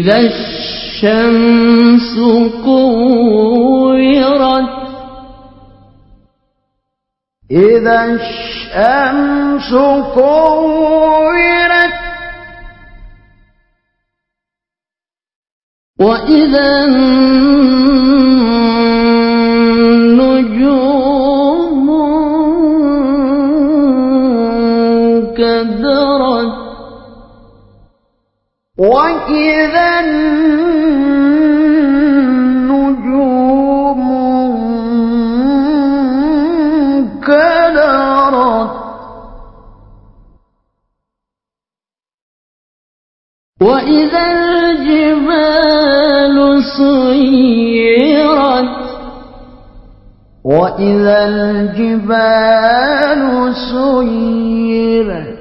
إذا الشمس كورت إذا الشمس كورت وإذا وإذا الجبال سيرت وإذا الجبال سيرت.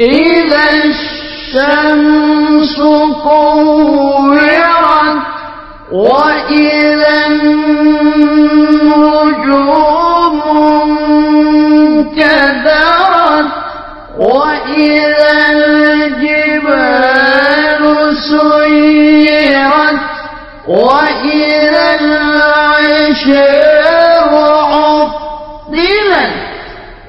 إذا الشمس كورت وإذا النجوم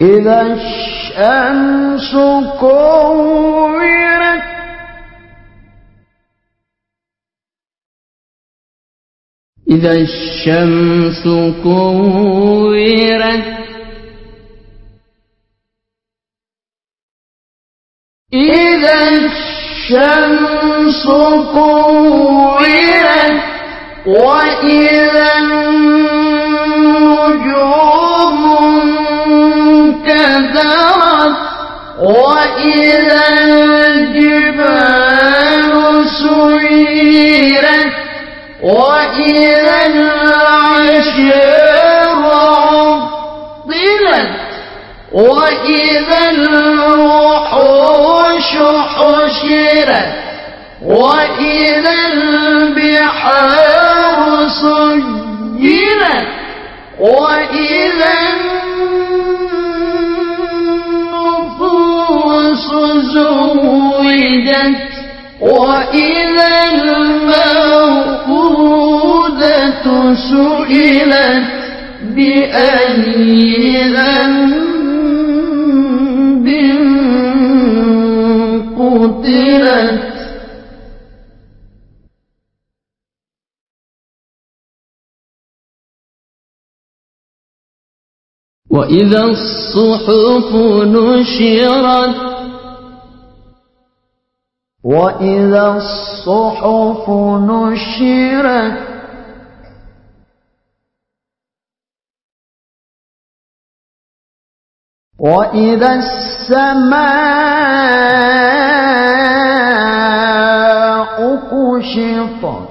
إذا الشمس كورت إذا الشمس كورت إذا الشمس كورت وإذا النجوم وإذا الجبال سيرت وإذا العشار عطلت وإذا الوحوش حشرت وإذا البحار وإذا النفوس زوجت وإذا الموءودة سئلت بأي وإذا الصحف نشرت وإذا الصحف نشرت وإذا السماء كشطت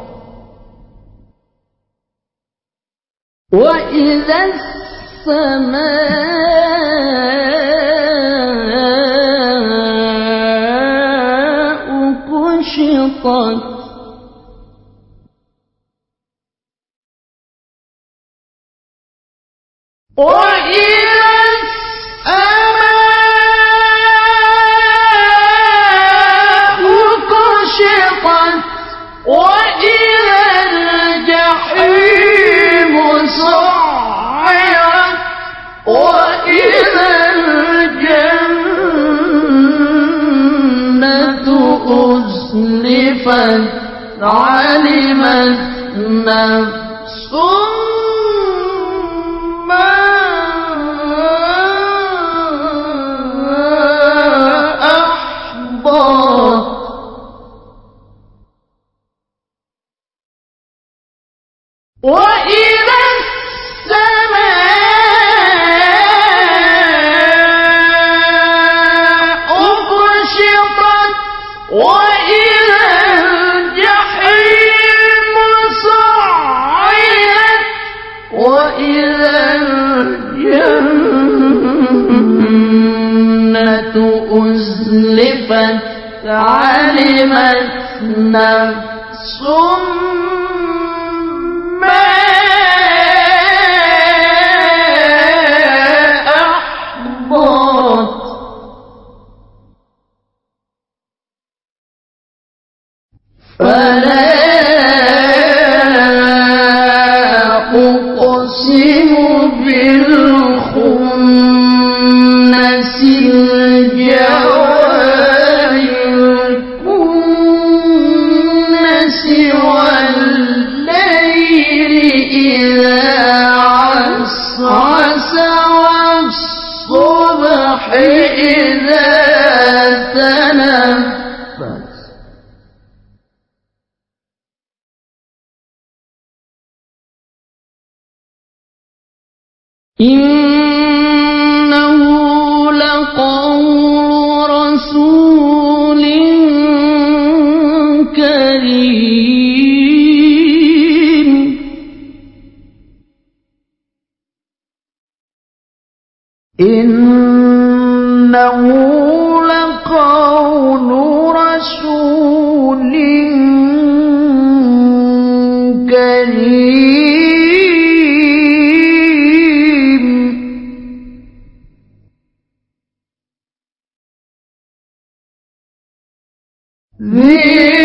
وإذا السماء كشطت وإذا الجنة أزلفت علمت نفس ما إنه لقول رسول كريم إنه لقول رسول كريم 你。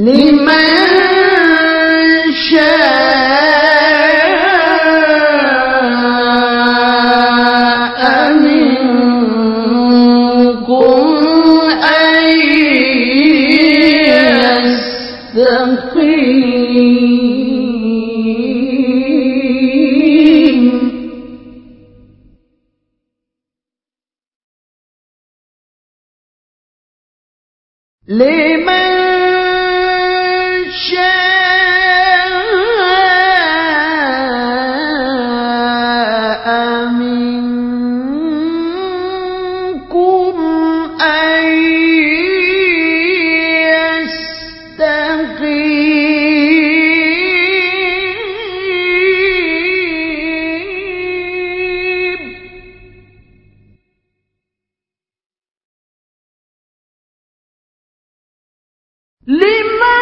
لمن لمن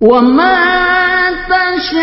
我们三生